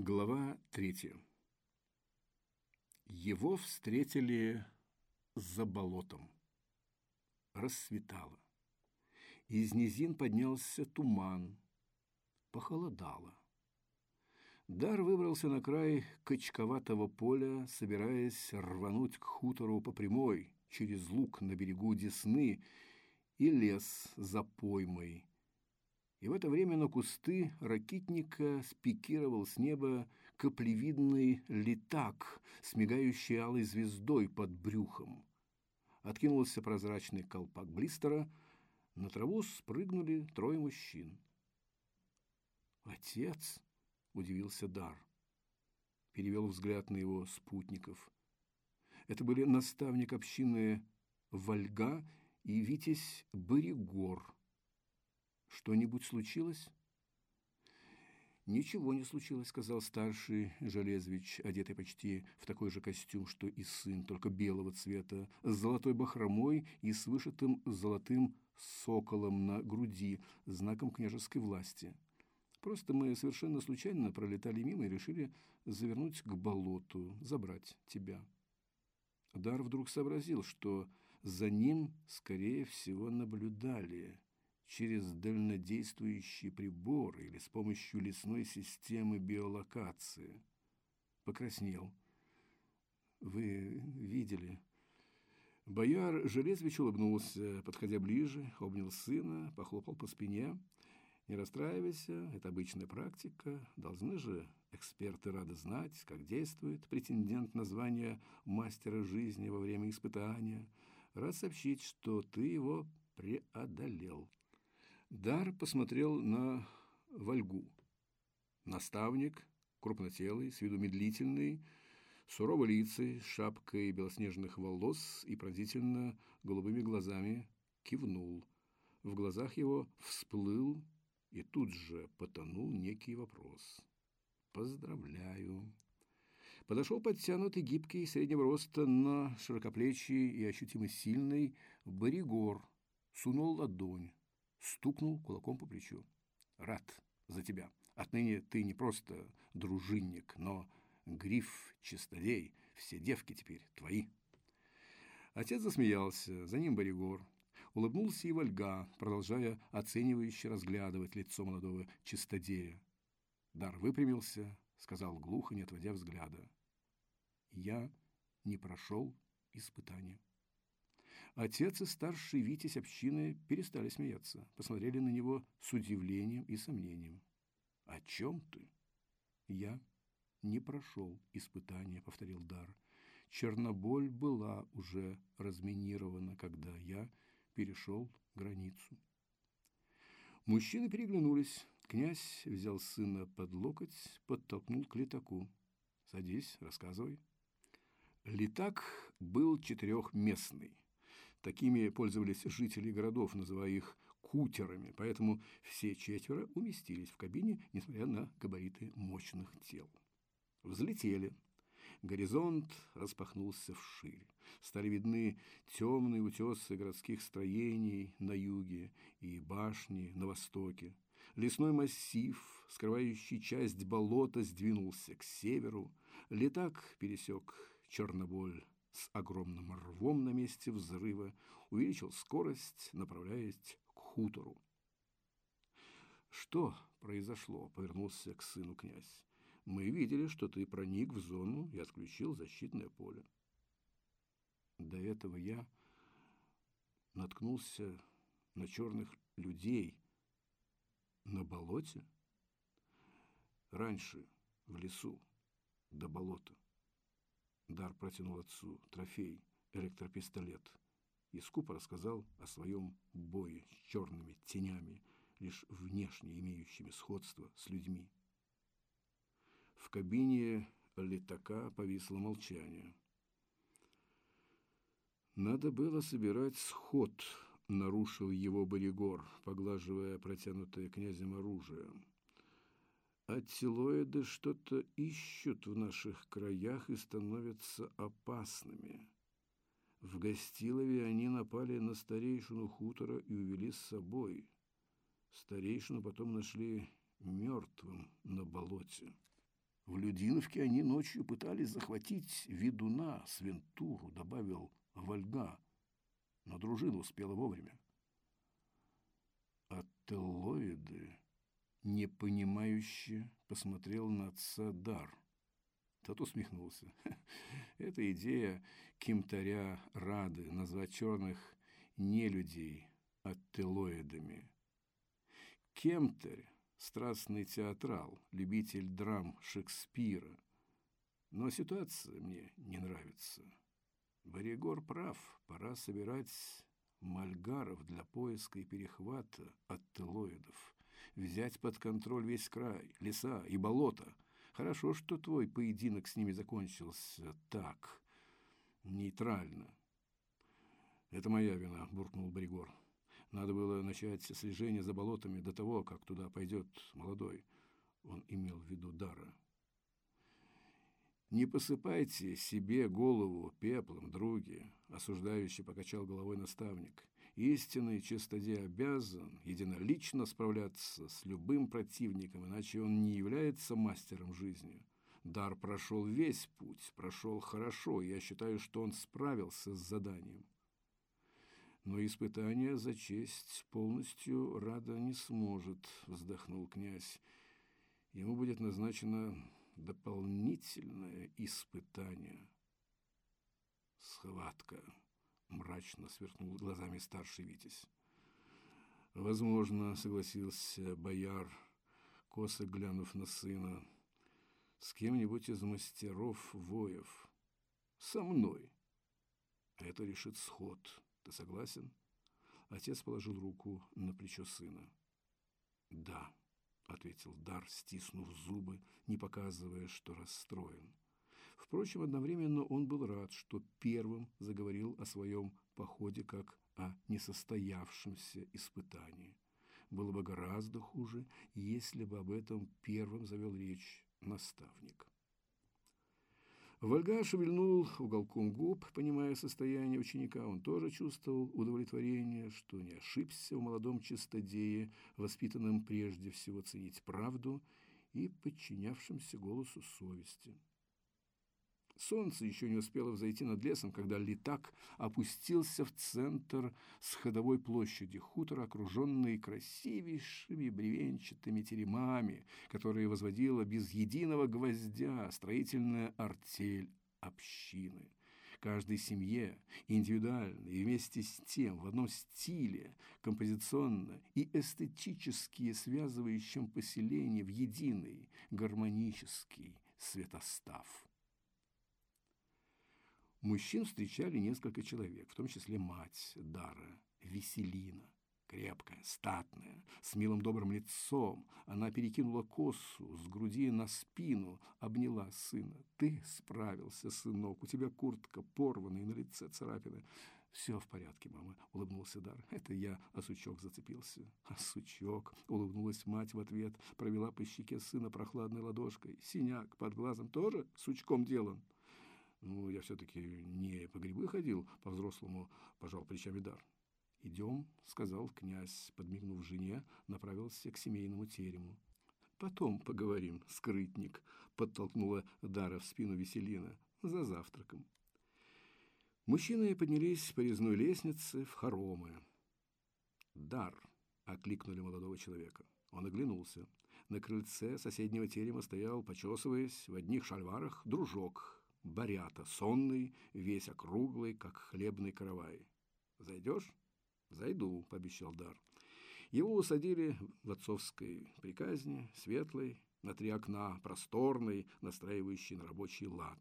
Глава третья. Его встретили за болотом. Рассветало. Из низин поднялся туман. Похолодало. Дар выбрался на край качковатого поля, собираясь рвануть к хутору по прямой, через луг на берегу Десны и лес за поймой, и в это время на кусты ракитника спикировал с неба каплевидный летак с мигающей алой звездой под брюхом. Откинулся прозрачный колпак блистера, на траву спрыгнули трое мужчин. «Отец!» — удивился Дар. Перевел взгляд на его спутников. Это были наставник общины Вольга и Витязь Боригор — что-нибудь случилось? Ничего не случилось, сказал старший Железвич, одетый почти в такой же костюм, что и сын, только белого цвета, с золотой бахромой и с вышитым золотым соколом на груди, знаком княжеской власти. Просто мы совершенно случайно пролетали мимо и решили завернуть к болоту, забрать тебя. Дар вдруг сообразил, что за ним, скорее всего, наблюдали через дальнодействующий прибор или с помощью лесной системы биолокации. Покраснел. Вы видели? Бояр Железвич улыбнулся, подходя ближе, обнял сына, похлопал по спине. Не расстраивайся, это обычная практика. Должны же эксперты рады знать, как действует претендент на звание мастера жизни во время испытания. Рад сообщить, что ты его преодолел. Дар посмотрел на Вольгу. Наставник, крупнотелый, с виду медлительный, сурово лицей, шапкой белоснежных волос и пронзительно голубыми глазами кивнул. В глазах его всплыл и тут же потонул некий вопрос. «Поздравляю!» Подошел подтянутый, гибкий, среднего роста, на широкоплечий и ощутимо сильный Боригор, сунул ладонь стукнул кулаком по плечу. «Рад за тебя. Отныне ты не просто дружинник, но гриф чистодей. Все девки теперь твои». Отец засмеялся, за ним Боригор. Улыбнулся и Вольга, продолжая оценивающе разглядывать лицо молодого чистодея. Дар выпрямился, сказал глухо, не отводя взгляда. «Я не прошел испытания». Отец и старший Витязь общины перестали смеяться, посмотрели на него с удивлением и сомнением. «О чем ты?» «Я не прошел испытания», — повторил Дар. «Черноболь была уже разминирована, когда я перешел границу». Мужчины переглянулись. Князь взял сына под локоть, подтолкнул к летаку. «Садись, рассказывай». Летак был четырехместный. Такими пользовались жители городов, называя их кутерами, поэтому все четверо уместились в кабине, несмотря на габариты мощных тел. Взлетели. Горизонт распахнулся вширь. Стали видны темные утесы городских строений на юге и башни на востоке. Лесной массив, скрывающий часть болота, сдвинулся к северу. Летак пересек Черноболь с огромным рвом на месте взрыва, увеличил скорость, направляясь к хутору. «Что произошло?» — повернулся к сыну князь. «Мы видели, что ты проник в зону и отключил защитное поле». До этого я наткнулся на черных людей на болоте. Раньше в лесу до болота. Дар протянул отцу трофей, электропистолет, и скупо рассказал о своем бое с черными тенями, лишь внешне имеющими сходство с людьми. В кабине летака повисло молчание. «Надо было собирать сход», — нарушил его Боригор, поглаживая протянутое князем оружие. Аттилоиды что-то ищут в наших краях и становятся опасными. В Гостилове они напали на старейшину хутора и увели с собой. Старейшину потом нашли мертвым на болоте. В Людиновке они ночью пытались захватить ведуна, Свентуру, добавил Вольга, но дружина успела вовремя. Ателлоиды непонимающе посмотрел на отца Дар. Тот усмехнулся. Это идея кимтаря Рады назвать черных нелюдей ателлоидами. Кемтарь – страстный театрал, любитель драм Шекспира. Но ситуация мне не нравится. Боригор прав, пора собирать мальгаров для поиска и перехвата аттелоидов, взять под контроль весь край, леса и болота. Хорошо, что твой поединок с ними закончился так, нейтрально. «Это моя вина», – буркнул Боригор. Надо было начать слежение за болотами до того, как туда пойдет молодой. Он имел в виду Дара. «Не посыпайте себе голову пеплом, други», – осуждающий покачал головой наставник. «Истинный чистоде обязан единолично справляться с любым противником, иначе он не является мастером жизни. Дар прошел весь путь, прошел хорошо, я считаю, что он справился с заданием. Но испытание за честь полностью Рада не сможет, вздохнул князь. Ему будет назначено дополнительное испытание. Схватка, мрачно сверкнул глазами старший Витязь. Возможно, согласился бояр, косо глянув на сына, с кем-нибудь из мастеров воев. Со мной. Это решит сход. Ты согласен? Отец положил руку на плечо сына. Да, ответил Дар, стиснув зубы, не показывая, что расстроен. Впрочем, одновременно он был рад, что первым заговорил о своем походе как о несостоявшемся испытании. Было бы гораздо хуже, если бы об этом первым завел речь наставник. Вольга шевельнул уголком губ, понимая состояние ученика. Он тоже чувствовал удовлетворение, что не ошибся в молодом чистодее, воспитанном прежде всего ценить правду и подчинявшемся голосу совести. Солнце еще не успело взойти над лесом, когда летак опустился в центр с ходовой площади хутора, окруженный красивейшими бревенчатыми теремами, которые возводила без единого гвоздя строительная артель общины. Каждой семье индивидуально и вместе с тем в одном стиле, композиционно и эстетически связывающем поселение в единый гармонический светостав. Мужчин встречали несколько человек, в том числе мать Дара, Веселина. Крепкая, статная, с милым добрым лицом, она перекинула косу с груди на спину, обняла сына. «Ты справился, сынок, у тебя куртка порвана и на лице царапины». «Все в порядке, мама», — улыбнулся Дар. «Это я о сучок зацепился». «А сучок?» — улыбнулась мать в ответ, провела по щеке сына прохладной ладошкой. «Синяк под глазом тоже сучком делан?» Ну, я все-таки не по грибы ходил, по-взрослому пожал плечами дар. «Идем», — сказал князь, подмигнув жене, направился к семейному терему. «Потом поговорим, скрытник», — подтолкнула Дара в спину Веселина, — «за завтраком». Мужчины поднялись по резной лестнице в хоромы. «Дар», — окликнули молодого человека. Он оглянулся. На крыльце соседнего терема стоял, почесываясь, в одних шальварах, дружок Борята, сонный, весь округлый, как хлебный каравай. «Зайдешь?» «Зайду», — пообещал Дар. Его усадили в отцовской приказне, светлой, на три окна, просторной, настраивающей на рабочий лад.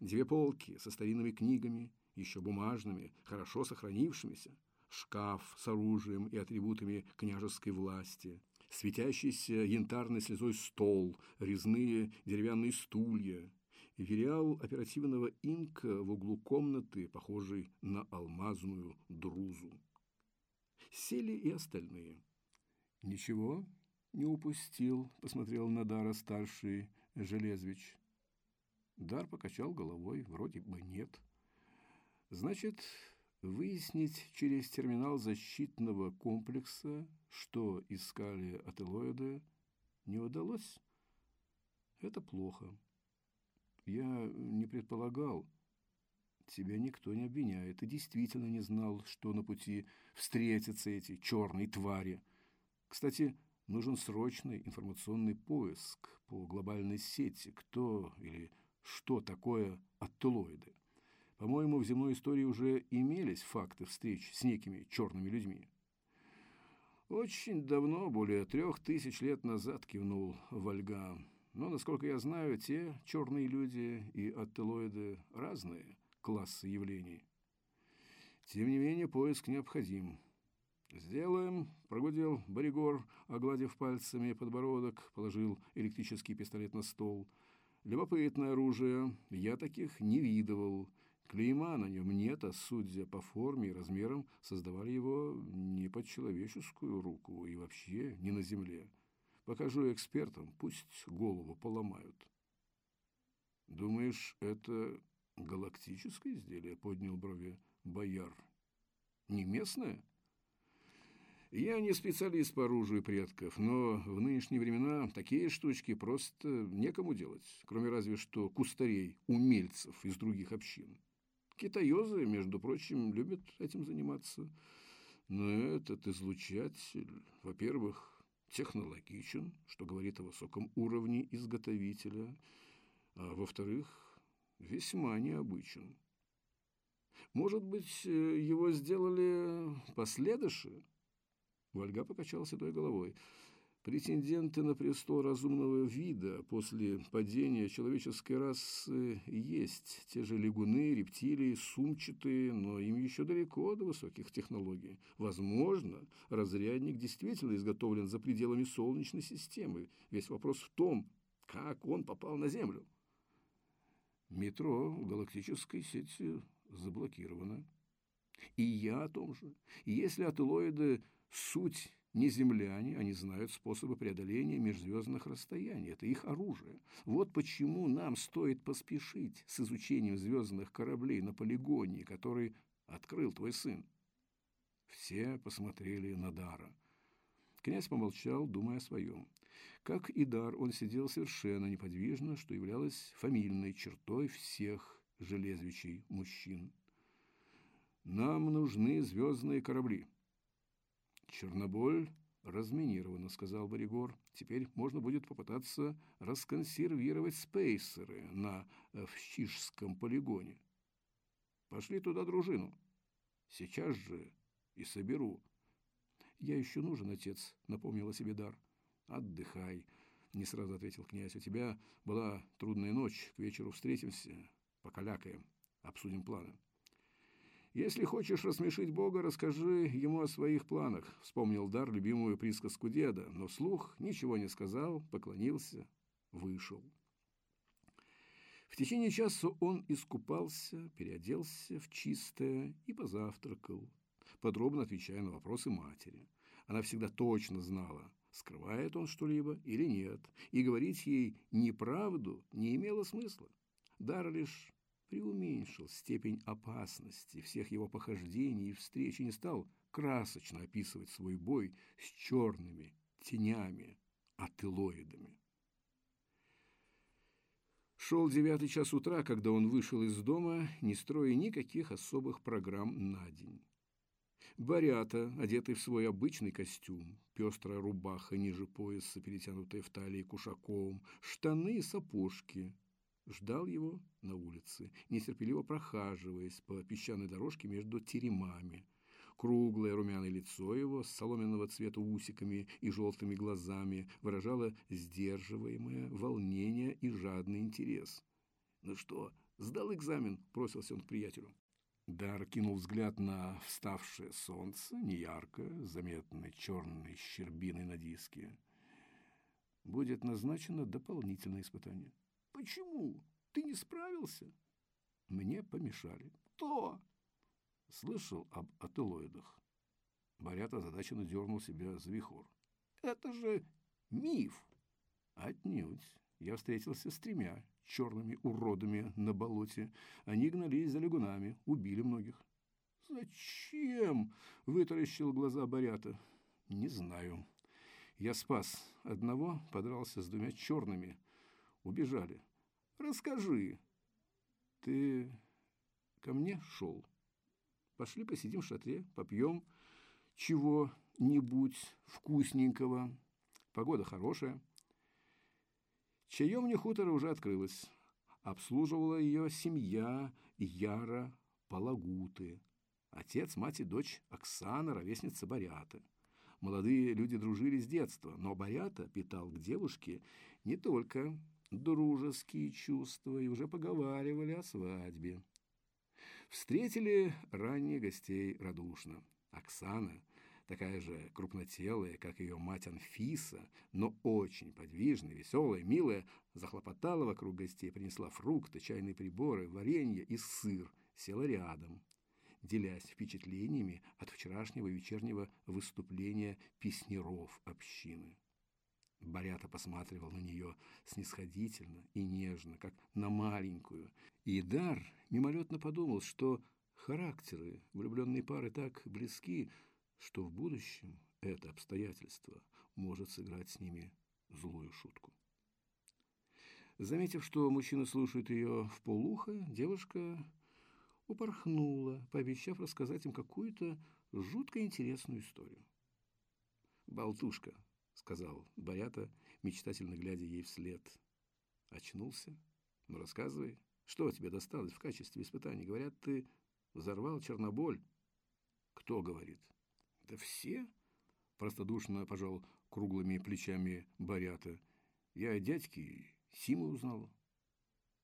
Две полки со старинными книгами, еще бумажными, хорошо сохранившимися, шкаф с оружием и атрибутами княжеской власти, светящийся янтарной слезой стол, резные деревянные стулья, Вериал оперативного инка в углу комнаты, похожий на алмазную друзу. Сели и остальные. «Ничего не упустил», — посмотрел на Дара старший Железвич. Дар покачал головой, вроде бы нет. «Значит, выяснить через терминал защитного комплекса, что искали ателоиды, не удалось?» Это плохо. Я не предполагал. Тебя никто не обвиняет. Ты действительно не знал, что на пути встретятся эти черные твари. Кстати, нужен срочный информационный поиск по глобальной сети. Кто или что такое аттелоиды? По-моему, в земной истории уже имелись факты встреч с некими черными людьми. Очень давно, более трех тысяч лет назад, кивнул Вальга. Но, насколько я знаю, те черные люди и аттелоиды разные классы явлений. Тем не менее, поиск необходим. «Сделаем», — прогудел Боригор, огладив пальцами подбородок, положил электрический пистолет на стол. «Любопытное оружие. Я таких не видывал. Клейма на нем нет, а судя по форме и размерам, создавали его не под человеческую руку и вообще не на земле. Покажу экспертам, пусть голову поломают. Думаешь, это галактическое изделие? Поднял брови бояр. Не местное? Я не специалист по оружию предков, но в нынешние времена такие штучки просто некому делать, кроме разве что кустарей, умельцев из других общин. Китаёзы, между прочим, любят этим заниматься. Но этот излучатель, во-первых, технологичен, что говорит о высоком уровне изготовителя, а во-вторых, весьма необычен. Может быть, его сделали последыши? Вольга покачал седой головой. Претенденты на престол разумного вида после падения человеческой расы есть. Те же лягуны, рептилии, сумчатые, но им еще далеко до высоких технологий. Возможно, разрядник действительно изготовлен за пределами Солнечной системы. Весь вопрос в том, как он попал на Землю. Метро галактической сети заблокировано. И я о том же. Если ателоиды – суть не земляне, они знают способы преодоления межзвездных расстояний. Это их оружие. Вот почему нам стоит поспешить с изучением звездных кораблей на полигоне, который открыл твой сын. Все посмотрели на Дара. Князь помолчал, думая о своем. Как и Дар, он сидел совершенно неподвижно, что являлось фамильной чертой всех железвичей мужчин. «Нам нужны звездные корабли», «Черноболь разминирована», — сказал Боригор. «Теперь можно будет попытаться расконсервировать спейсеры на Вщижском полигоне. Пошли туда дружину. Сейчас же и соберу». «Я еще нужен, отец», — напомнила себе Дар. «Отдыхай», — не сразу ответил князь. «У тебя была трудная ночь. К вечеру встретимся, покалякаем, обсудим планы». «Если хочешь рассмешить Бога, расскажи ему о своих планах», — вспомнил Дар любимую присказку деда, но вслух ничего не сказал, поклонился, вышел. В течение часа он искупался, переоделся в чистое и позавтракал, подробно отвечая на вопросы матери. Она всегда точно знала, скрывает он что-либо или нет, и говорить ей неправду не имело смысла. Дар лишь преуменьшил степень опасности всех его похождений и встреч и не стал красочно описывать свой бой с черными тенями, ателоидами. Шел девятый час утра, когда он вышел из дома, не строя никаких особых программ на день. Борята, одетый в свой обычный костюм, пестрая рубаха ниже пояса, перетянутая в талии кушаком, штаны и сапожки – ждал его на улице, нетерпеливо прохаживаясь по песчаной дорожке между теремами. Круглое румяное лицо его с соломенного цвета усиками и желтыми глазами выражало сдерживаемое волнение и жадный интерес. «Ну что, сдал экзамен?» – бросился он к приятелю. Дар кинул взгляд на вставшее солнце, неярко, заметной черной щербиной на диске. Будет назначено дополнительное испытание. Почему? Ты не справился? Мне помешали. Кто? Слышал об ателоидах. Борят озадаченно дернул себя за вихор. Это же миф. Отнюдь. Я встретился с тремя черными уродами на болоте. Они гнались за лягунами, убили многих. «Зачем?» – вытаращил глаза Борята. «Не знаю. Я спас одного, подрался с двумя черными, убежали. Расскажи. Ты ко мне шел? Пошли посидим в шатре, попьем чего-нибудь вкусненького. Погода хорошая. Чаемня хутора уже открылась. Обслуживала ее семья Яра Палагуты. Отец, мать и дочь Оксана, ровесница Борята. Молодые люди дружили с детства, но Борята питал к девушке не только дружеские чувства и уже поговаривали о свадьбе. Встретили ранее гостей радушно. Оксана, такая же крупнотелая, как ее мать Анфиса, но очень подвижная, веселая, милая, захлопотала вокруг гостей, принесла фрукты, чайные приборы, варенье и сыр, села рядом, делясь впечатлениями от вчерашнего вечернего выступления песнеров общины. Борята посматривал на нее снисходительно и нежно, как на маленькую. И Дар мимолетно подумал, что характеры влюбленной пары так близки, что в будущем это обстоятельство может сыграть с ними злую шутку. Заметив, что мужчина слушает ее в полуха, девушка упорхнула, пообещав рассказать им какую-то жутко интересную историю. «Болтушка», — сказал Борята, мечтательно глядя ей вслед. Очнулся? Ну, рассказывай, что тебе досталось в качестве испытаний? Говорят, ты взорвал Черноболь. Кто говорит? Да все, простодушно пожал круглыми плечами Борята. Я дядьки Симу узнал.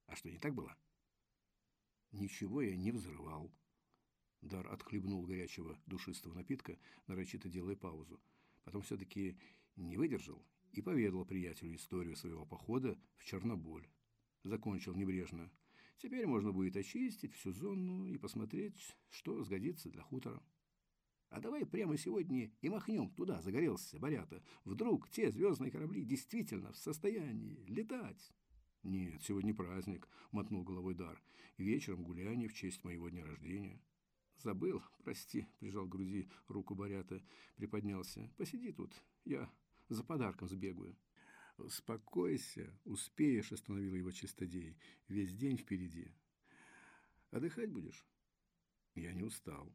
А что, не так было? Ничего я не взрывал. Дар отхлебнул горячего душистого напитка, нарочито делая паузу. Потом все-таки не выдержал и поведал приятелю историю своего похода в Черноболь. Закончил небрежно. Теперь можно будет очистить всю зону и посмотреть, что сгодится для хутора. А давай прямо сегодня и махнем туда, загорелся Борята. Вдруг те звездные корабли действительно в состоянии летать. «Нет, сегодня праздник», — мотнул головой Дар. «Вечером гуляние в честь моего дня рождения». «Забыл, прости», — прижал к груди руку Борята, приподнялся. «Посиди тут, я за подарком сбегаю». «Успокойся, успеешь», — остановила его чистодей. «Весь день впереди». «Отдыхать будешь?» «Я не устал».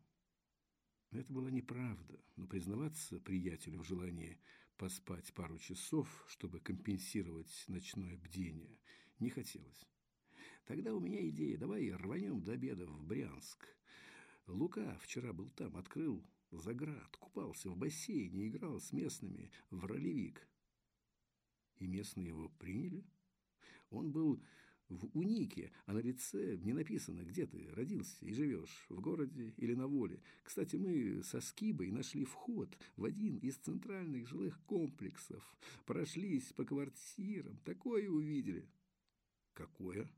Это была неправда, но признаваться приятелю в желании поспать пару часов, чтобы компенсировать ночное бдение, не хотелось. Тогда у меня идея, давай рванем до обеда в Брянск. Лука вчера был там, открыл заград, купался в бассейне, играл с местными в ролевик. И местные его приняли. Он был в унике, а на лице не написано, где ты родился и живешь, в городе или на воле. Кстати, мы со Скибой нашли вход в один из центральных жилых комплексов, прошлись по квартирам, такое увидели. Какое?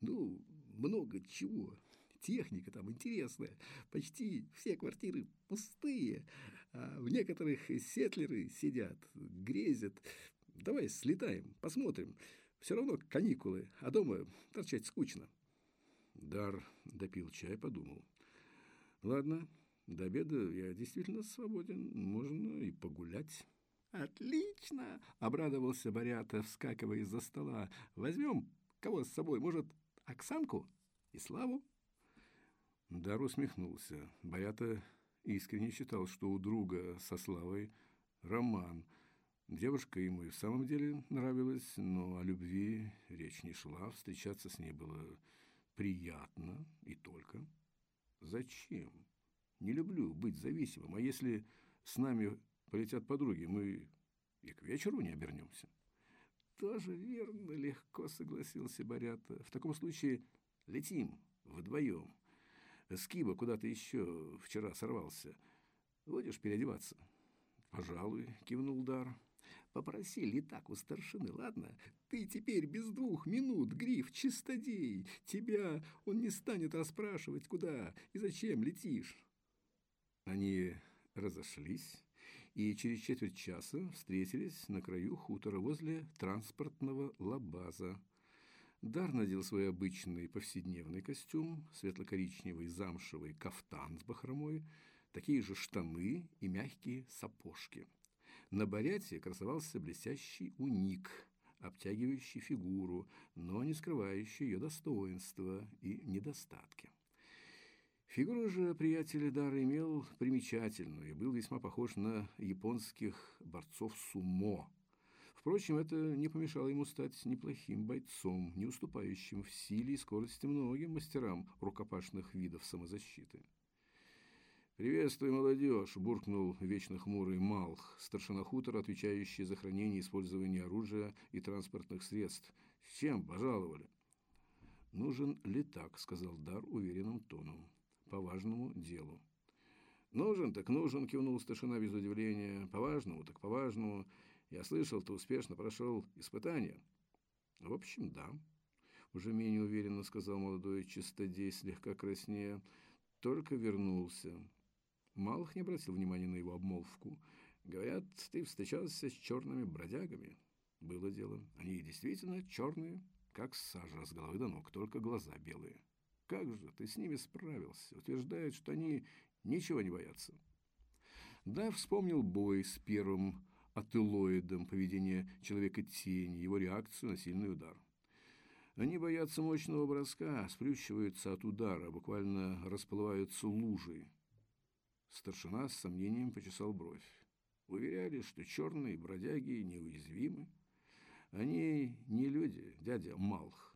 Ну, много чего. Техника там интересная. Почти все квартиры пустые, а в некоторых сетлеры сидят, грезят. Давай слетаем, посмотрим. Все равно каникулы, а дома торчать скучно. Дар допил чай, подумал. Ладно, до обеда я действительно свободен, можно и погулять. «Отлично!» – обрадовался Борята, вскакивая из-за стола. «Возьмем кого с собой? Может, Оксанку и Славу?» Дар усмехнулся. Борята искренне считал, что у друга со Славой роман – Девушка ему и в самом деле нравилась, но о любви речь не шла, встречаться с ней было приятно и только. Зачем? Не люблю быть зависимым, а если с нами полетят подруги, мы и к вечеру не обернемся. Тоже верно, легко согласился Борята. В таком случае летим вдвоем. Скиба куда-то еще вчера сорвался. Будешь переодеваться? Пожалуй, кивнул Дар. Попросили так у старшины, ладно? Ты теперь без двух минут, Гриф, чистодей. Тебя он не станет расспрашивать, куда и зачем летишь. Они разошлись и через четверть часа встретились на краю хутора возле транспортного лабаза. Дар надел свой обычный повседневный костюм, светло-коричневый замшевый кафтан с бахромой, такие же штаны и мягкие сапожки – на баряте красовался блестящий уник, обтягивающий фигуру, но не скрывающий ее достоинства и недостатки. Фигуру же приятеля Дара имел примечательную и был весьма похож на японских борцов сумо. Впрочем, это не помешало ему стать неплохим бойцом, не уступающим в силе и скорости многим мастерам рукопашных видов самозащиты. «Приветствуй, молодежь!» – буркнул вечно хмурый Малх, старшина хутора, отвечающий за хранение и использование оружия и транспортных средств. «С чем пожаловали?» «Нужен летак», – сказал Дар уверенным тоном по важному делу. «Нужен так нужен», – кивнул старшина без удивления. «По важному так по важному. Я слышал, ты успешно прошел испытание». «В общем, да», – уже менее уверенно сказал молодой чистодей, слегка краснея. «Только вернулся». Малых не обратил внимания на его обмолвку. «Говорят, ты встречался с черными бродягами». Было дело. Они действительно черные, как сажа с головы до ног, только глаза белые. Как же ты с ними справился? Утверждают, что они ничего не боятся. Да, вспомнил бой с первым ателоидом, поведение человека-тени, его реакцию на сильный удар. Они боятся мощного броска, сплющиваются от удара, буквально расплываются лужей. Старшина с сомнением почесал бровь. Уверяли, что черные бродяги неуязвимы. Они не люди, дядя Малх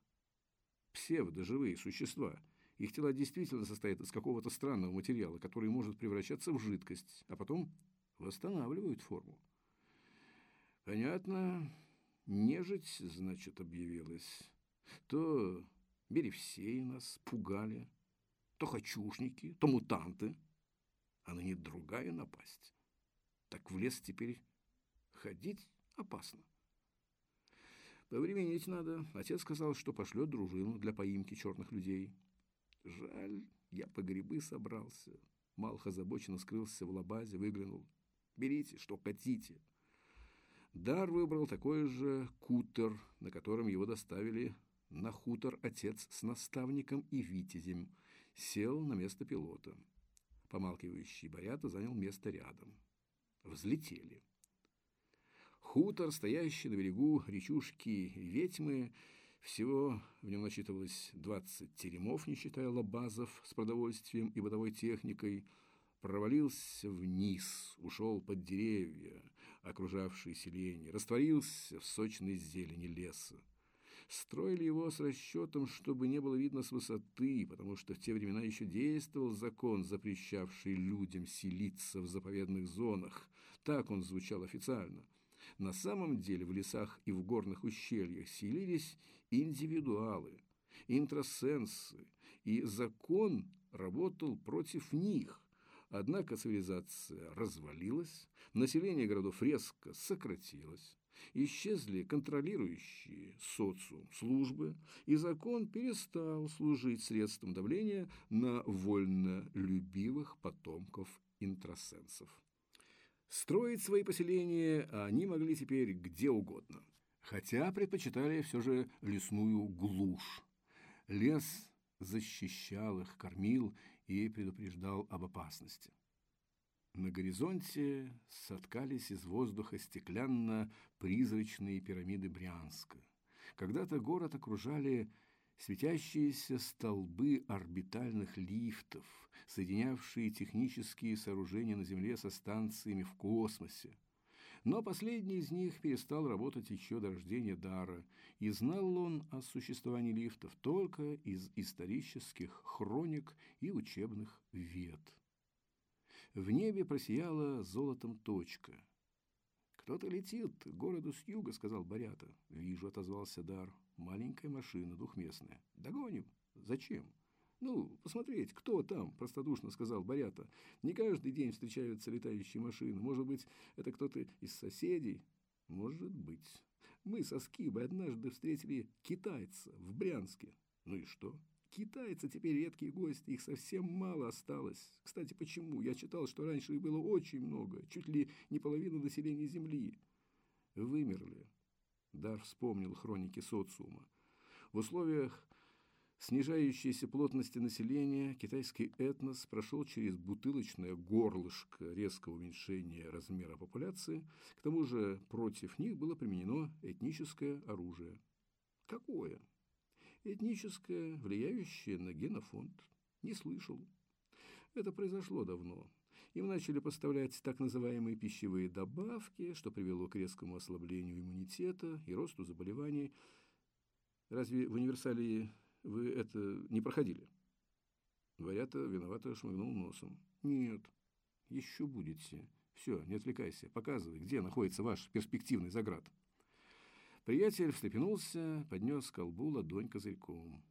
псевдоживые существа. Их тела действительно состоят из какого-то странного материала, который может превращаться в жидкость, а потом восстанавливают форму. Понятно, нежить, значит, объявилась. То беревсеи нас пугали, то хочушники, то мутанты, а ныне другая напасть. Так в лес теперь ходить опасно. Повременить надо. Отец сказал, что пошлет дружину для поимки черных людей. Жаль, я по грибы собрался. Малх озабоченно скрылся в лабазе, выглянул. Берите, что хотите. Дар выбрал такой же кутер, на котором его доставили на хутор отец с наставником и витязем. Сел на место пилота. Помалкивающий Борята занял место рядом. Взлетели. Хутор, стоящий на берегу речушки Ветьмы, всего в нем насчитывалось 20 теремов, не считая лабазов с продовольствием и бытовой техникой, провалился вниз, ушел под деревья, окружавшие селение, растворился в сочной зелени леса. Строили его с расчетом, чтобы не было видно с высоты, потому что в те времена еще действовал закон, запрещавший людям селиться в заповедных зонах. Так он звучал официально – на самом деле в лесах и в горных ущельях селились индивидуалы, интросенсы, и закон работал против них. Однако цивилизация развалилась, население городов резко сократилось, исчезли контролирующие социум службы, и закон перестал служить средством давления на вольнолюбивых потомков интросенсов. Строить свои поселения они могли теперь где угодно, хотя предпочитали все же лесную глушь. Лес защищал их, кормил и предупреждал об опасности. На горизонте соткались из воздуха стеклянно-призрачные пирамиды Брянска. Когда-то город окружали светящиеся столбы орбитальных лифтов, соединявшие технические сооружения на Земле со станциями в космосе. Но последний из них перестал работать еще до рождения Дара, и знал он о существовании лифтов только из исторических хроник и учебных вет. В небе просияла золотом точка. «Кто-то летит к городу с юга», — сказал Борята. «Вижу», — отозвался Дар. Маленькая машина, двухместная. Догоним. Зачем? Ну, посмотреть, кто там, простодушно сказал Борята. Не каждый день встречаются летающие машины. Может быть, это кто-то из соседей? Может быть. Мы со Скибой однажды встретили китайца в Брянске. Ну и что? Китайцы теперь редкие гости, их совсем мало осталось. Кстати, почему? Я читал, что раньше их было очень много, чуть ли не половина населения Земли. Вымерли. Дар вспомнил хроники социума. В условиях снижающейся плотности населения китайский этнос прошел через бутылочное горлышко резкого уменьшения размера популяции, к тому же против них было применено этническое оружие. Какое? Этническое, влияющее на генофонд. Не слышал. Это произошло давно. Им начали поставлять так называемые пищевые добавки, что привело к резкому ослаблению иммунитета и росту заболеваний. Разве в универсалии вы это не проходили? Варята виновато шмыгнул носом. Нет, еще будете. Все, не отвлекайся, показывай, где находится ваш перспективный заград. Приятель встрепенулся, поднес колбу ладонь козырьком.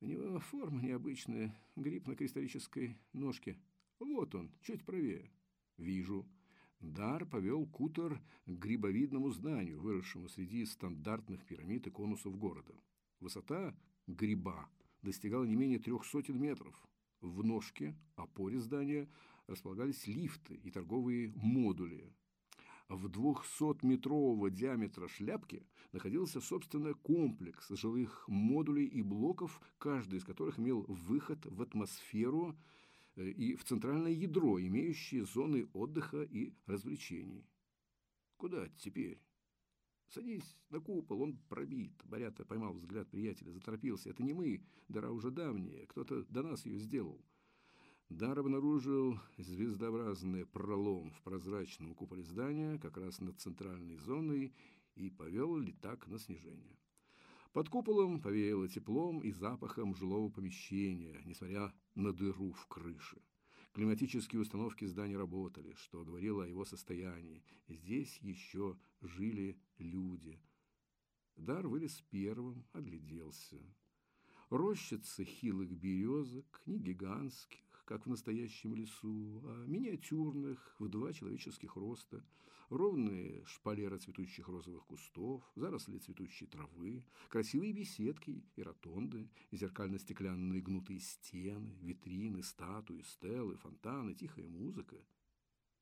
У него форма необычная, гриб на кристаллической ножке. Вот он, чуть правее. Вижу. Дар повел Кутер к грибовидному зданию, выросшему среди стандартных пирамид и конусов города. Высота гриба достигала не менее трех сотен метров. В ножке, опоре здания, располагались лифты и торговые модули. В 200-метрового диаметра шляпки находился, собственно, комплекс жилых модулей и блоков, каждый из которых имел выход в атмосферу э, и в центральное ядро, имеющие зоны отдыха и развлечений. Куда теперь? Садись на купол, он пробит. Борята поймал взгляд приятеля, заторопился. Это не мы, дыра уже давняя, кто-то до нас ее сделал. Дар обнаружил звездообразный пролом в прозрачном куполе здания, как раз над центральной зоной, и повел летак на снижение. Под куполом повеяло теплом и запахом жилого помещения, несмотря на дыру в крыше. Климатические установки здания работали, что говорило о его состоянии. Здесь еще жили люди. Дар вылез первым, огляделся. Рощицы хилых березок, не гигантских, как в настоящем лесу, а миниатюрных, в два человеческих роста – ровные шпалеры цветущих розовых кустов, заросли цветущей травы, красивые беседки и ротонды, зеркально-стеклянные гнутые стены, витрины, статуи, стелы, фонтаны, тихая музыка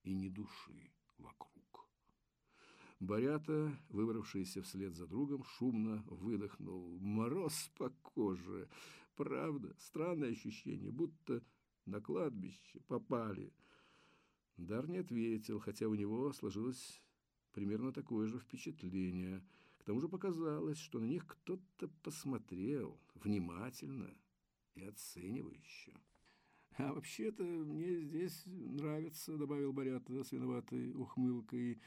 и ни души вокруг. Борята, выбравшийся вслед за другом, шумно выдохнул. Мороз по коже. Правда, странное ощущение, будто на кладбище попали – Дар не ответил, хотя у него сложилось примерно такое же впечатление. К тому же показалось, что на них кто-то посмотрел внимательно и оценивающе. «А вообще-то мне здесь нравится», — добавил Борята с виноватой ухмылкой.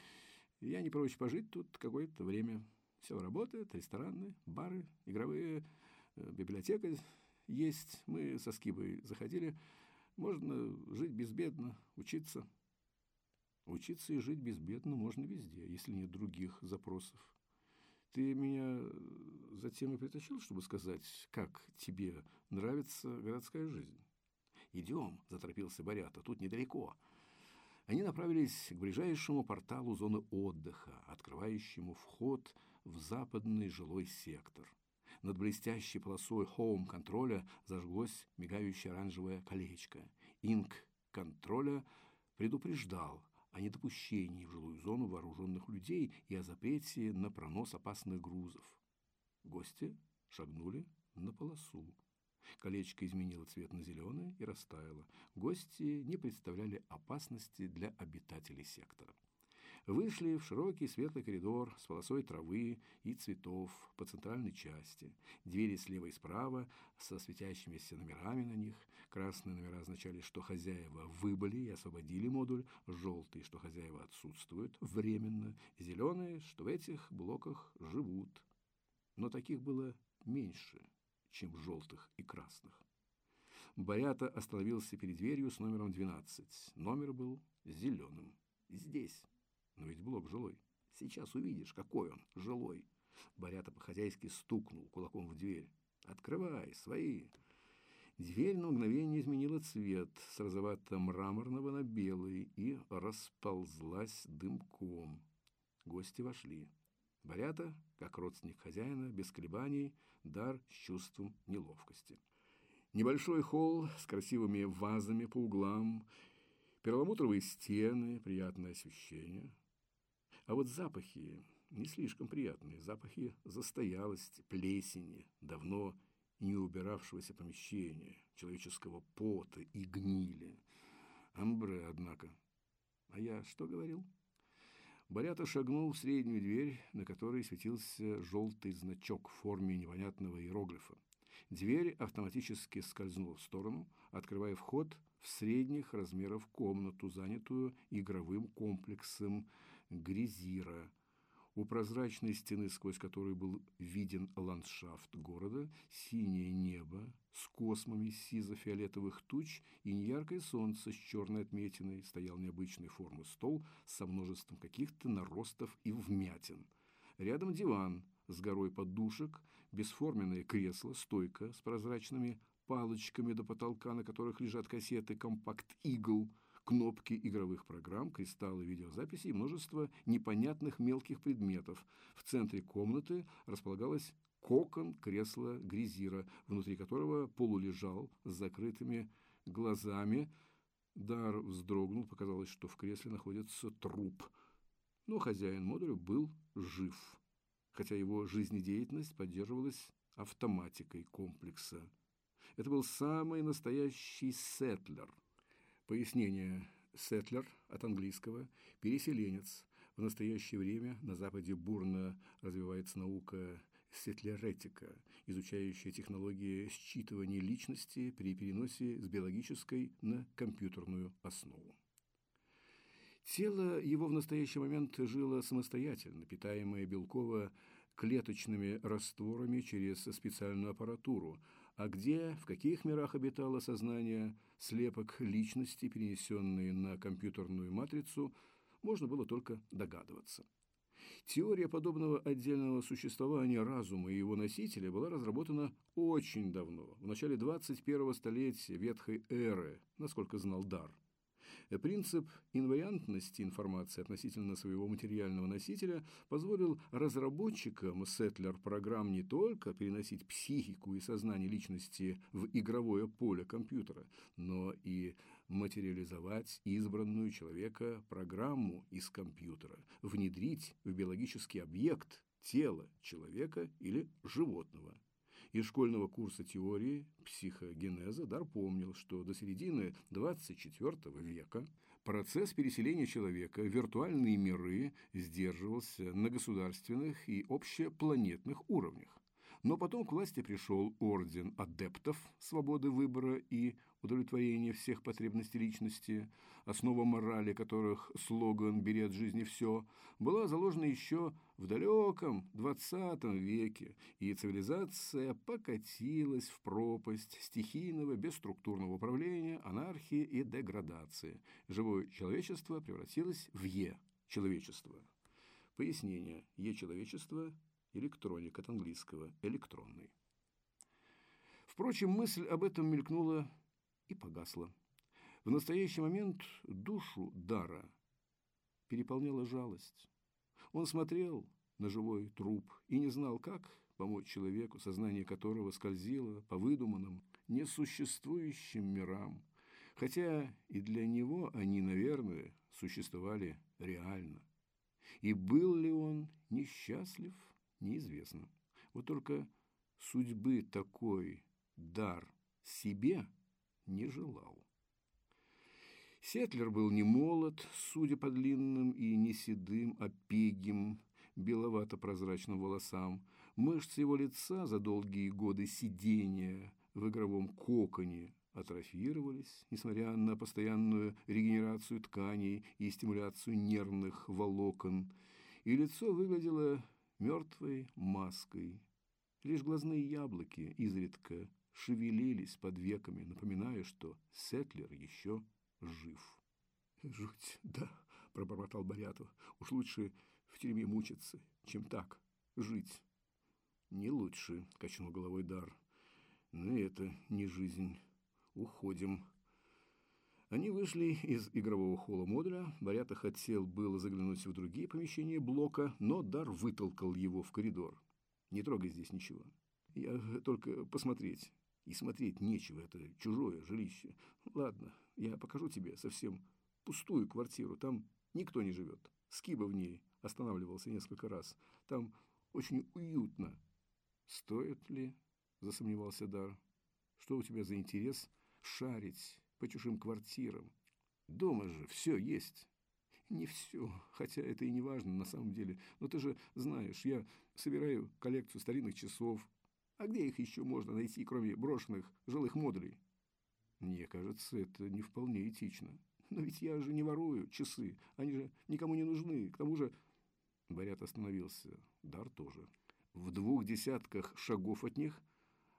«Я не прочь пожить тут какое-то время. Все работает, рестораны, бары, игровые, э, библиотека есть. Мы со Скибой заходили. Можно жить безбедно, учиться». Учиться и жить безбедно можно везде, если нет других запросов. Ты меня затем и притащил, чтобы сказать, как тебе нравится городская жизнь? Идем, заторопился Борята, тут недалеко. Они направились к ближайшему порталу зоны отдыха, открывающему вход в западный жилой сектор. Над блестящей полосой хоум-контроля зажглось мигающее оранжевое колечко. Инк контроля предупреждал о недопущении в жилую зону вооруженных людей и о запрете на пронос опасных грузов. Гости шагнули на полосу. Колечко изменило цвет на зеленый и растаяло. Гости не представляли опасности для обитателей сектора. Вышли в широкий светлый коридор с полосой травы и цветов по центральной части. Двери слева и справа со светящимися номерами на них. Красные номера означали, что хозяева выбыли и освободили модуль. Желтые, что хозяева отсутствуют временно. Зеленые, что в этих блоках живут. Но таких было меньше, чем желтых и красных. Борята остановился перед дверью с номером 12. Номер был зеленым. Здесь. Но ведь блок жилой. Сейчас увидишь, какой он, жилой. Борята по-хозяйски стукнул кулаком в дверь. «Открывай, свои!» Дверь на мгновение изменила цвет с розовато-мраморного на белый и расползлась дымком. Гости вошли. Борята, как родственник хозяина, без колебаний, дар с чувством неловкости. Небольшой холл с красивыми вазами по углам, перламутровые стены, приятное освещение – а вот запахи не слишком приятные. Запахи застоялости, плесени, давно не убиравшегося помещения, человеческого пота и гнили. Амбре, однако. А я что говорил? Борята шагнул в среднюю дверь, на которой светился желтый значок в форме непонятного иероглифа. Дверь автоматически скользнула в сторону, открывая вход в средних размеров комнату, занятую игровым комплексом Грезира. У прозрачной стены, сквозь которую был виден ландшафт города, синее небо с космами сизо-фиолетовых туч и неяркое солнце с черной отметиной стоял необычной формы стол со множеством каких-то наростов и вмятин. Рядом диван с горой подушек, бесформенное кресло, стойка с прозрачными палочками до потолка, на которых лежат кассеты компакт-игл, кнопки игровых программ, кристаллы видеозаписи и множество непонятных мелких предметов. В центре комнаты располагалось кокон кресла Гризира, внутри которого полулежал с закрытыми глазами. Дар вздрогнул, показалось, что в кресле находится труп. Но хозяин модуля был жив, хотя его жизнедеятельность поддерживалась автоматикой комплекса. Это был самый настоящий сетлер. Пояснение сетлер от английского переселенец. В настоящее время на Западе бурно развивается наука сетлеретика, изучающая технологии считывания личности при переносе с биологической на компьютерную основу. Тело его в настоящий момент жило самостоятельно, питаемое белково-клеточными растворами через специальную аппаратуру, а где, в каких мирах обитало сознание слепок личности, перенесенные на компьютерную матрицу, можно было только догадываться. Теория подобного отдельного существования разума и его носителя была разработана очень давно, в начале 21-го столетия ветхой эры, насколько знал Дар – Принцип инвариантности информации относительно своего материального носителя позволил разработчикам сетлер-программ не только переносить психику и сознание личности в игровое поле компьютера, но и материализовать избранную человека программу из компьютера, внедрить в биологический объект тело человека или животного – из школьного курса теории психогенеза Дар помнил, что до середины 24 века процесс переселения человека в виртуальные миры сдерживался на государственных и общепланетных уровнях. Но потом к власти пришел орден адептов свободы выбора и удовлетворения всех потребностей личности, основа морали которых слоган «бери от жизни все», была заложена еще в далеком XX веке, и цивилизация покатилась в пропасть стихийного бесструктурного управления, анархии и деградации. Живое человечество превратилось в Е-человечество. Пояснение. Е-человечество электроник от английского электронный. Впрочем, мысль об этом мелькнула и погасла. В настоящий момент душу Дара переполняла жалость. Он смотрел на живой труп и не знал, как помочь человеку, сознание которого скользило по выдуманным, несуществующим мирам, хотя и для него они, наверное, существовали реально. И был ли он несчастлив – неизвестно. Вот только судьбы такой дар себе не желал. Сетлер был не молод, судя по длинным и не седым, а пегим, беловато-прозрачным волосам. Мышцы его лица за долгие годы сидения в игровом коконе атрофировались, несмотря на постоянную регенерацию тканей и стимуляцию нервных волокон, и лицо выглядело мертвой маской. Лишь глазные яблоки изредка шевелились под веками, напоминая, что Сетлер еще жив. «Жуть, да», – пробормотал Борятов. «Уж лучше в тюрьме мучиться, чем так жить». «Не лучше», – качнул головой Дар. «Но это не жизнь. Уходим». Они вышли из игрового холла модуля. Борята хотел было заглянуть в другие помещения блока, но Дар вытолкал его в коридор. «Не трогай здесь ничего. Я только посмотреть. И смотреть нечего, это чужое жилище. Ладно, я покажу тебе совсем пустую квартиру. Там никто не живет. Скиба в ней останавливался несколько раз. Там очень уютно. Стоит ли – засомневался Дар. «Что у тебя за интерес шарить по чужим квартирам? Дома же все есть». «Не все, хотя это и не важно на самом деле. Но ты же знаешь, я собираю коллекцию старинных часов. А где их еще можно найти, кроме брошенных жилых модулей?» «Мне кажется, это не вполне этично. Но ведь я же не ворую часы. Они же никому не нужны. К тому же...» Борят остановился. Дар тоже. В двух десятках шагов от них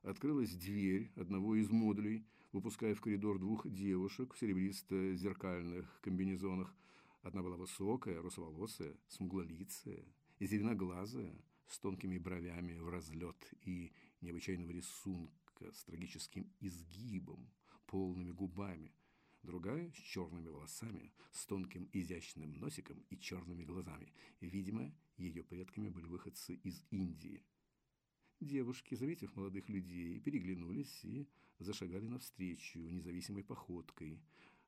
открылась дверь одного из модулей, выпуская в коридор двух девушек в серебристо-зеркальных комбинезонах. Одна была высокая, русоволосая, смуглолицая, зеленоглазая, с тонкими бровями в разлет и необычайного рисунка с трагическим изгибом, полными губами. Другая с черными волосами, с тонким изящным носиком и черными глазами. Видимо, ее предками были выходцы из Индии. Девушки, заметив молодых людей, переглянулись и зашагали навстречу независимой походкой,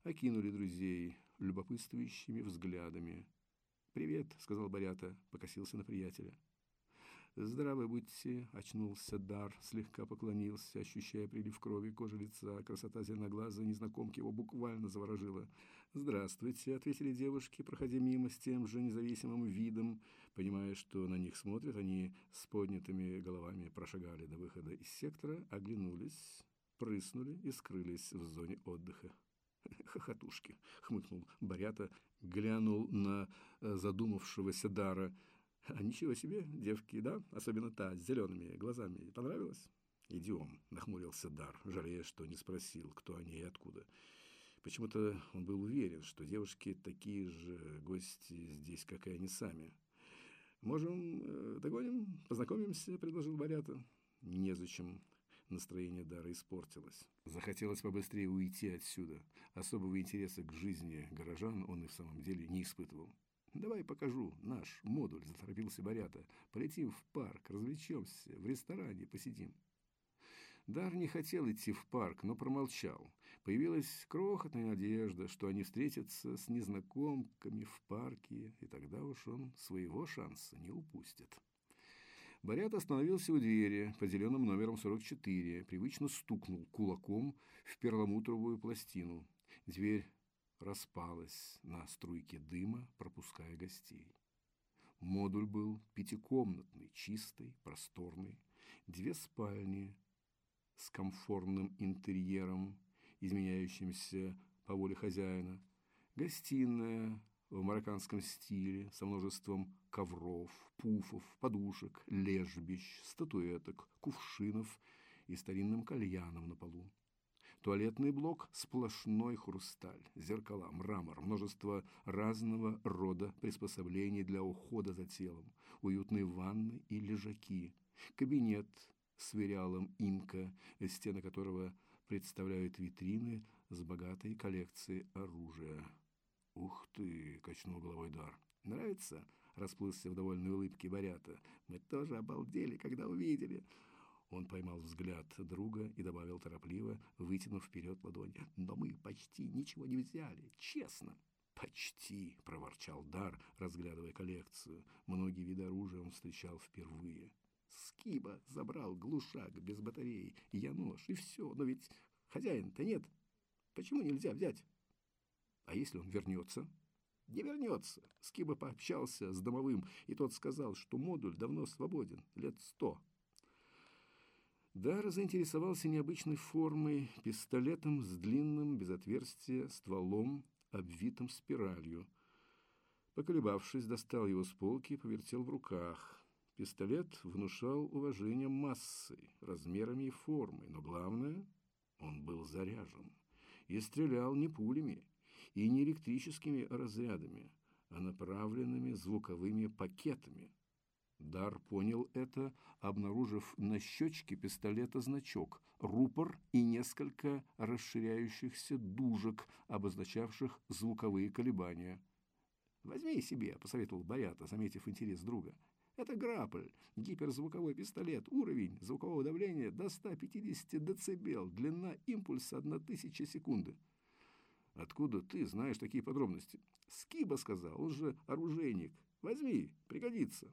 окинули друзей любопытствующими взглядами. «Привет», — сказал Борята, покосился на приятеля. «Здравы будьте!» – очнулся Дар, слегка поклонился, ощущая прилив крови кожи лица. Красота зеленоглаза незнакомки его буквально заворожила. «Здравствуйте!» – ответили девушки, проходя мимо с тем же независимым видом. Понимая, что на них смотрят, они с поднятыми головами прошагали до выхода из сектора, оглянулись, прыснули и скрылись в зоне отдыха. «Хохотушки!» — хмыкнул Борята, глянул на э, задумавшегося Дара – ничего себе, девки, да? Особенно та, с зелеными глазами. Понравилось? Идем, нахмурился Дар, жалея, что не спросил, кто они и откуда. Почему-то он был уверен, что девушки такие же гости здесь, как и они сами. «Можем э, догоним, познакомимся», — предложил Борята. «Незачем». Настроение Дара испортилось. Захотелось побыстрее уйти отсюда. Особого интереса к жизни горожан он и в самом деле не испытывал. «Давай покажу наш модуль», – заторопился Борята. «Полетим в парк, развлечемся, в ресторане посидим». Дар не хотел идти в парк, но промолчал. Появилась крохотная надежда, что они встретятся с незнакомками в парке, и тогда уж он своего шанса не упустит. Борят остановился у двери под зеленым номером 44, привычно стукнул кулаком в перламутровую пластину. Дверь распалась на струйке дыма, пропуская гостей. Модуль был пятикомнатный, чистый, просторный. Две спальни с комфортным интерьером, изменяющимся по воле хозяина. Гостиная в марокканском стиле со множеством ковров, пуфов, подушек, лежбищ, статуэток, кувшинов и старинным кальяном на полу. Туалетный блок – сплошной хрусталь, зеркала, мрамор, множество разного рода приспособлений для ухода за телом, уютные ванны и лежаки, кабинет с вериалом инка, стены которого представляют витрины с богатой коллекцией оружия. «Ух ты!» – качнул головой Дар. «Нравится?» – расплылся в довольной улыбке Борята. «Мы тоже обалдели, когда увидели!» Он поймал взгляд друга и добавил торопливо, вытянув вперед ладонь. «Но мы почти ничего не взяли, честно». «Почти!» – проворчал Дар, разглядывая коллекцию. Многие виды оружия он встречал впервые. «Скиба забрал глушак без батареи, я нож, и все. Но ведь хозяин-то нет. Почему нельзя взять?» «А если он вернется?» «Не вернется!» Скиба пообщался с домовым, и тот сказал, что модуль давно свободен, лет сто. Дар заинтересовался необычной формой, пистолетом с длинным, без отверстия, стволом, обвитым спиралью. Поколебавшись, достал его с полки и повертел в руках. Пистолет внушал уважение массой, размерами и формой, но главное, он был заряжен и стрелял не пулями и не электрическими разрядами, а направленными звуковыми пакетами – Дар понял это, обнаружив на щечке пистолета значок, рупор и несколько расширяющихся дужек, обозначавших звуковые колебания. «Возьми себе», — посоветовал Борята, заметив интерес друга. «Это грапль, гиперзвуковой пистолет, уровень звукового давления до 150 дБ, длина импульса 1000 секунды». «Откуда ты знаешь такие подробности?» «Скиба сказал, он же оружейник. Возьми, пригодится».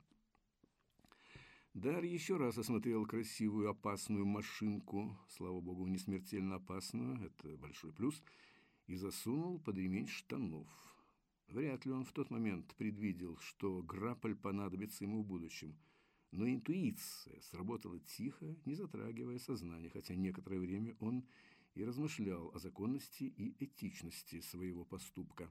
Дар еще раз осмотрел красивую опасную машинку, слава богу, не смертельно опасную, это большой плюс, и засунул под ремень штанов. Вряд ли он в тот момент предвидел, что граполь понадобится ему в будущем. Но интуиция сработала тихо, не затрагивая сознание, хотя некоторое время он и размышлял о законности и этичности своего поступка.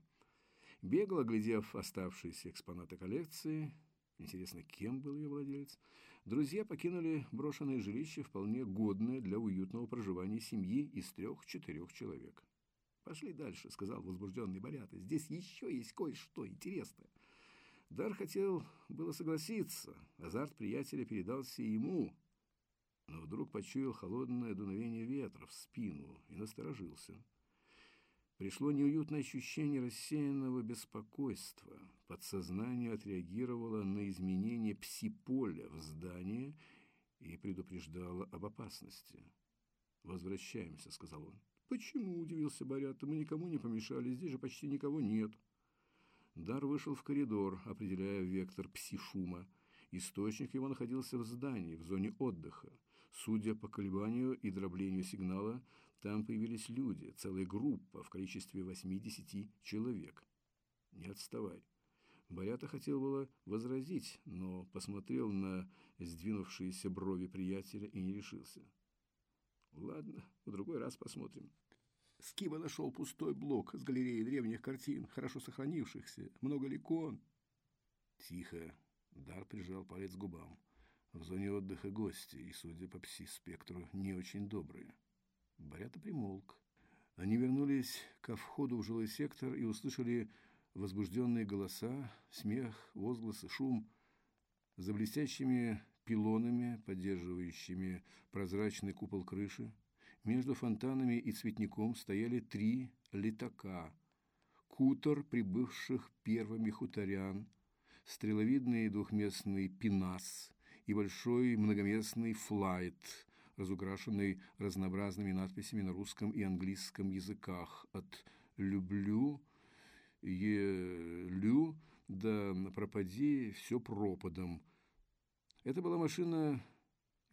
Бегло глядев оставшиеся экспонаты коллекции, интересно, кем был ее владелец, друзья покинули брошенное жилище, вполне годное для уютного проживания семьи из трех-четырех человек. «Пошли дальше», — сказал возбужденный Борята. «Здесь еще есть кое-что интересное». Дар хотел было согласиться. Азарт приятеля передался ему, но вдруг почуял холодное дуновение ветра в спину и насторожился. Пришло неуютное ощущение рассеянного беспокойства. Подсознание отреагировало на изменение псиполя в здании и предупреждало об опасности. «Возвращаемся», — сказал он. «Почему?» – удивился Борята. «Мы никому не помешали, здесь же почти никого нет». Дар вышел в коридор, определяя вектор пси-шума. Источник его находился в здании, в зоне отдыха. Судя по колебанию и дроблению сигнала, там появились люди, целая группа в количестве 80 человек. «Не отставай». Борята хотел было возразить, но посмотрел на сдвинувшиеся брови приятеля и не решился. Ладно, в другой раз посмотрим. Скиба нашел пустой блок с галереей древних картин, хорошо сохранившихся. Много ли кон? Тихо. Дар прижал палец к губам. В зоне отдыха гости, и, судя по пси-спектру, не очень добрые. Борята примолк. Они вернулись ко входу в жилой сектор и услышали возбужденные голоса, смех, возгласы, шум. За блестящими пилонами, поддерживающими прозрачный купол крыши. Между фонтанами и цветником стояли три летака. Кутер прибывших первыми хуторян, стреловидный двухместный пинас и большой многоместный флайт, разукрашенный разнообразными надписями на русском и английском языках от «люблю», «елю» до «пропади все пропадом», это была машина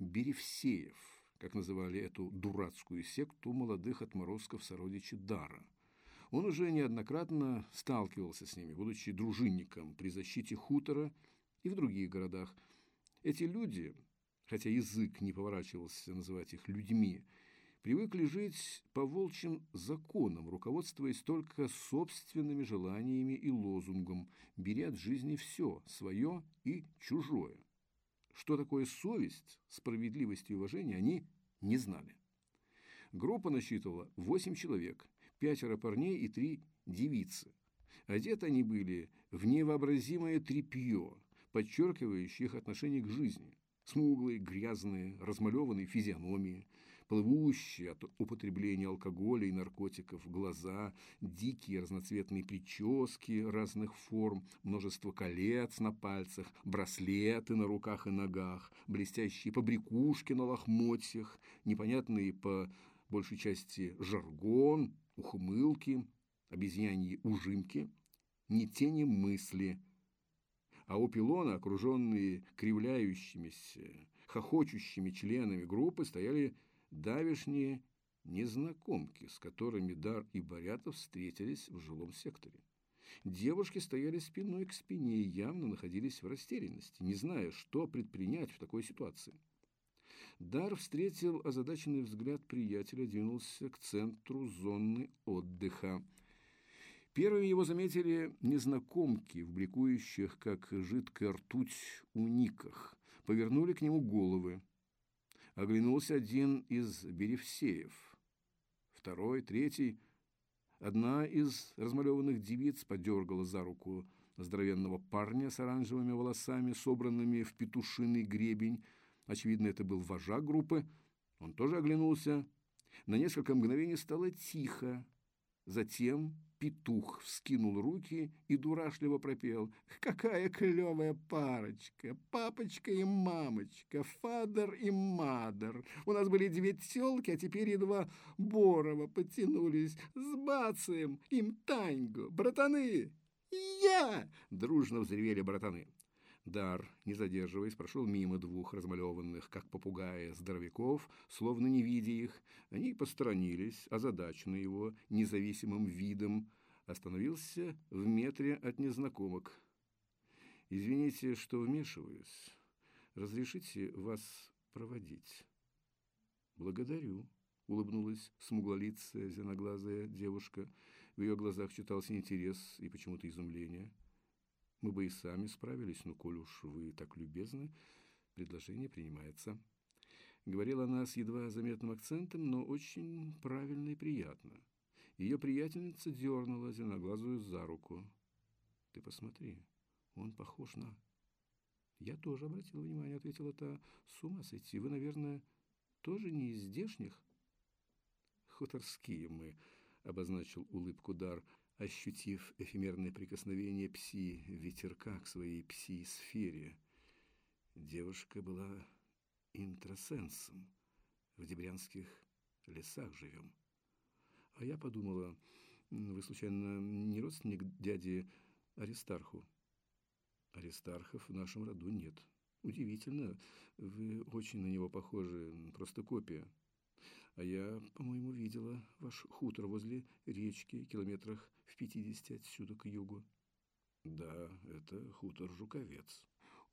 Беревсеев, как называли эту дурацкую секту молодых отморозков сородичей Дара. Он уже неоднократно сталкивался с ними, будучи дружинником при защите хутора и в других городах. Эти люди, хотя язык не поворачивался называть их людьми, привыкли жить по волчьим законам, руководствуясь только собственными желаниями и лозунгом, беря от жизни все, свое и чужое. Что такое совесть, справедливость и уважение, они не знали. Группа насчитывала восемь человек, пятеро парней и три девицы. Одеты они были в невообразимое тряпье, подчеркивающее их отношение к жизни. Смуглые, грязные, размалеванные физиономии, плывущие от употребления алкоголя и наркотиков глаза, дикие разноцветные прически разных форм, множество колец на пальцах, браслеты на руках и ногах, блестящие побрякушки на лохмотьях, непонятные по большей части жаргон, ухмылки, обезьяньи ужимки, ни тени мысли – а у пилона, окруженные кривляющимися, хохочущими членами группы, стояли давишние незнакомки, с которыми Дар и Борятов встретились в жилом секторе. Девушки стояли спиной к спине и явно находились в растерянности, не зная, что предпринять в такой ситуации. Дар встретил озадаченный взгляд приятеля, двинулся к центру зоны отдыха. Первыми его заметили незнакомки в бликующих, как жидкая ртуть, униках. Повернули к нему головы. Оглянулся один из Беревсеев. Второй, третий. Одна из размалеванных девиц подергала за руку здоровенного парня с оранжевыми волосами, собранными в петушиный гребень. Очевидно, это был вожак группы. Он тоже оглянулся. На несколько мгновений стало тихо. Затем петух вскинул руки и дурашливо пропел. «Какая клевая парочка! Папочка и мамочка! Фадер и мадер! У нас были две тёлки, а теперь едва Борова потянулись. Сбацаем им таньгу! Братаны!» «Я!» – дружно взревели братаны. Дар, не задерживаясь, прошел мимо двух размалеванных, как попугаи, здоровяков, словно не видя их. Они посторонились, озадаченные его независимым видом. Остановился в метре от незнакомок. «Извините, что вмешиваюсь. Разрешите вас проводить?» «Благодарю», — улыбнулась смуглолицая, зеноглазая девушка. В ее глазах читался интерес и почему-то изумление. Мы бы и сами справились, но коль уж вы так любезны, предложение принимается. Говорила она с едва заметным акцентом, но очень правильно и приятно. Ее приятельница дернула зеленоглазую за руку. «Ты посмотри, он похож на...» «Я тоже обратила внимание», — ответила та. «С ума сойти, вы, наверное, тоже не из здешних?» «Хуторские мы», — обозначил улыбку Дар ощутив эфемерное прикосновение пси-ветерка к своей пси-сфере. Девушка была интросенсом. В дебрянских лесах живем. А я подумала, вы, случайно, не родственник дяди Аристарху? Аристархов в нашем роду нет. Удивительно, вы очень на него похожи, просто копия. А я, по-моему, видела ваш хутор возле речки, километрах в пятидесяти отсюда к югу. Да, это хутор Жуковец.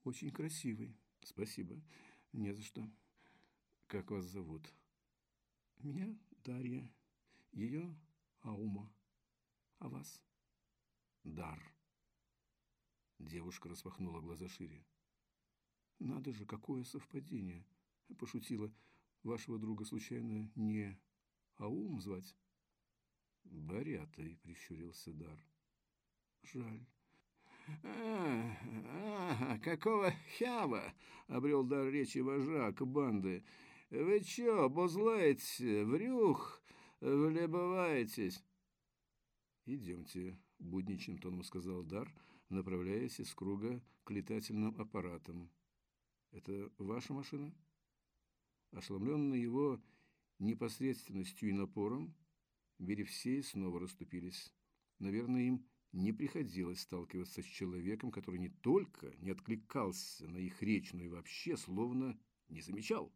Очень красивый. Спасибо. Не за что. Как вас зовут? Меня Дарья. Ее Аума. А вас? Дар. Девушка распахнула глаза шире. Надо же, какое совпадение. Пошутила вашего друга случайно не Аум звать? Борятой, прищурился Дар. Жаль. А, а, какого хява? Обрел дар речи вожак банды. Вы чё, бузлаете, врюх, влебываетесь? Идемте, будничным тоном сказал Дар, направляясь из круга к летательным аппаратам. Это ваша машина? Ошеломленный его непосредственностью и напором, Веревсеи снова расступились. Наверное, им не приходилось сталкиваться с человеком, который не только не откликался на их речь, но и вообще словно не замечал.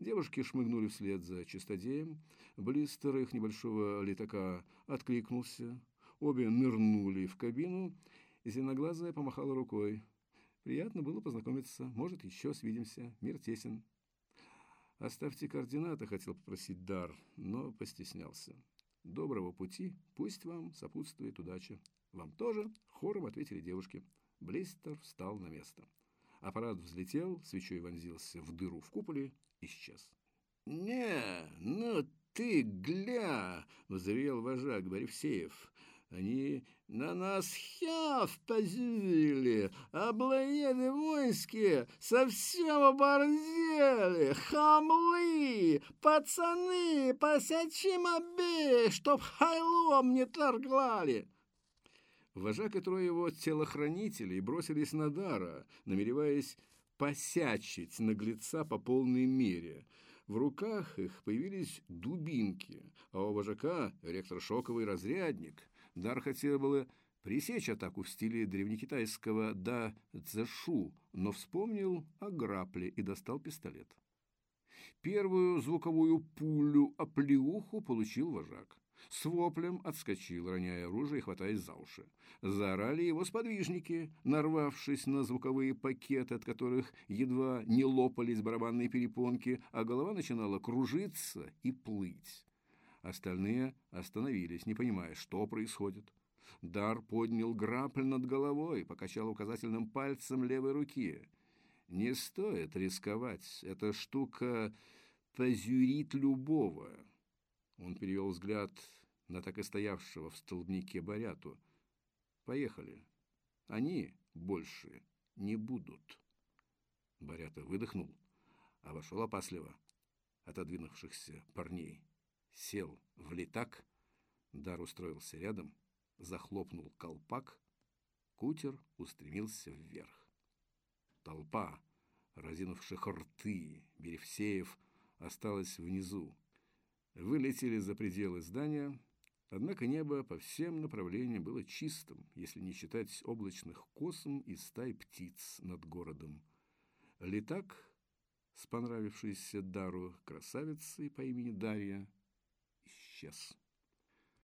Девушки шмыгнули вслед за чистодеем. Блистер их небольшого летака откликнулся. Обе нырнули в кабину. Зеноглазая помахала рукой. Приятно было познакомиться. Может, еще свидимся. Мир тесен. Оставьте координаты, хотел попросить дар, но постеснялся. Доброго пути, пусть вам сопутствует удача. Вам тоже, хором ответили девушки. Блистер встал на место. Аппарат взлетел, свечой вонзился в дыру в куполе, исчез. «Не, ну ты гля!» — взревел вожак Боревсеев. Они на нас хяв позили, облоеды воинские совсем оборзели, хамлы, пацаны, посячим обе, чтоб хайлом не торглали. Вожак и трое его телохранителей бросились на Дара, намереваясь посячить наглеца по полной мере. В руках их появились дубинки, а у вожака электрошоковый разрядник – Дар хотел было пресечь атаку в стиле древнекитайского «да цзэшу», но вспомнил о грапле и достал пистолет. Первую звуковую пулю оплеуху получил вожак. С воплем отскочил, роняя оружие и хватаясь за уши. Заорали его сподвижники, нарвавшись на звуковые пакеты, от которых едва не лопались барабанные перепонки, а голова начинала кружиться и плыть. Остальные остановились, не понимая, что происходит. Дар поднял грапль над головой, покачал указательным пальцем левой руки. «Не стоит рисковать. Эта штука позюрит любого». Он перевел взгляд на так и стоявшего в столбнике Боряту. «Поехали. Они больше не будут». Борята выдохнул, а вошел опасливо отодвинувшихся парней сел в летак, Дар устроился рядом, захлопнул колпак, кутер устремился вверх. Толпа, разинувших рты, Беревсеев, осталась внизу. Вылетели за пределы здания, однако небо по всем направлениям было чистым, если не считать облачных косм и стай птиц над городом. Летак с понравившейся Дару красавицей по имени Дарья исчез.